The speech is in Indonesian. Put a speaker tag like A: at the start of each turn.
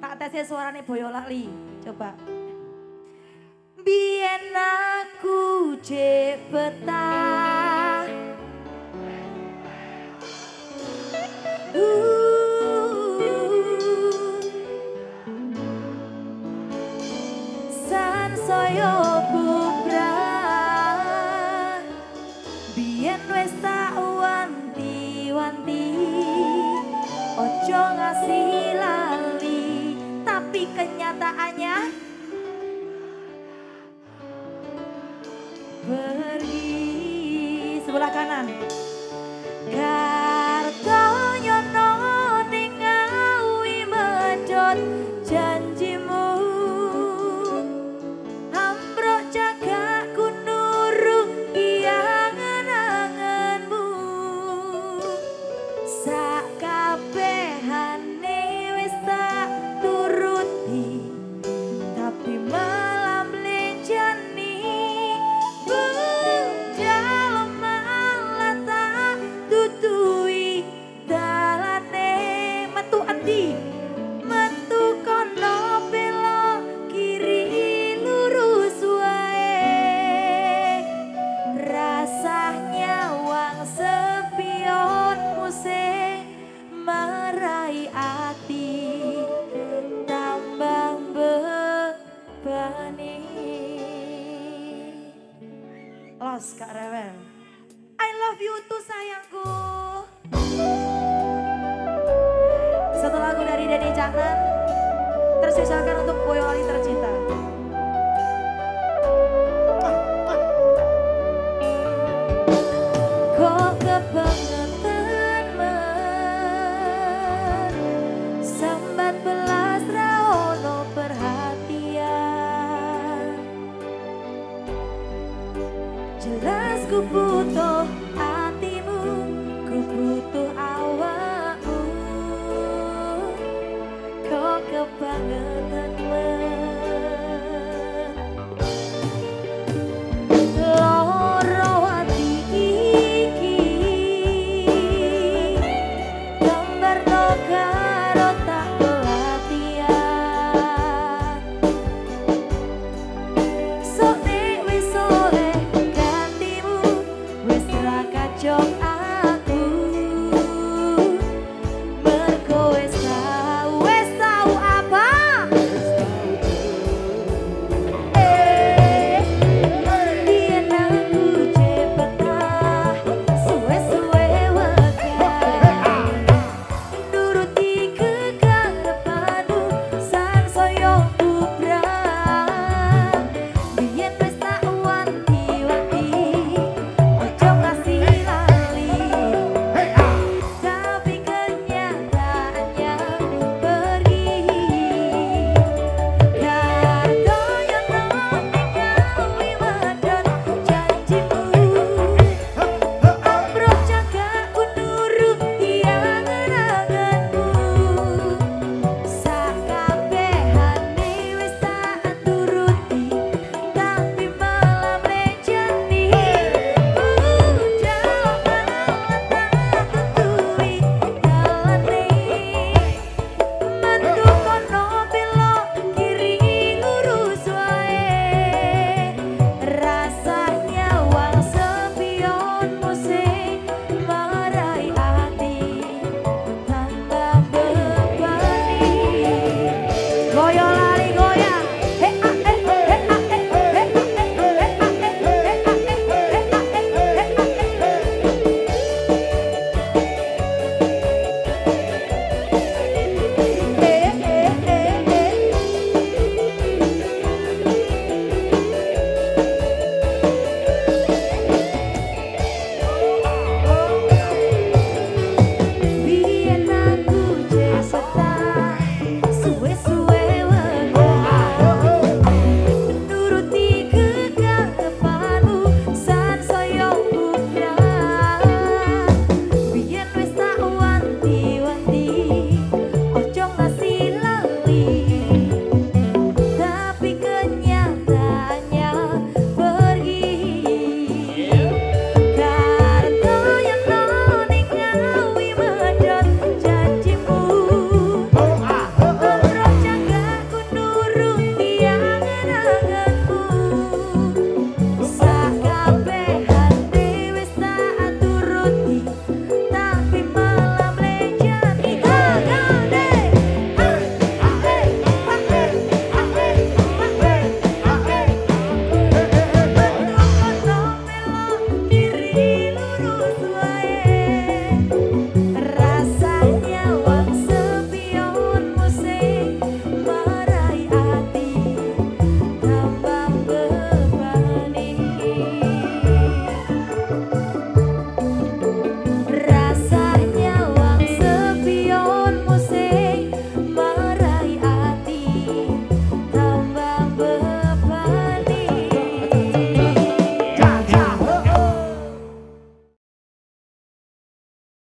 A: Tak tesnya suaranya Boyolali. Coba. Bien aku cek kenyataannya Pergi Sebelah kanan Merai hati Los Kak Rewel. I love you sayangku. Satu lagu dari Tersisakan untuk Boyolali tercinta 不懂。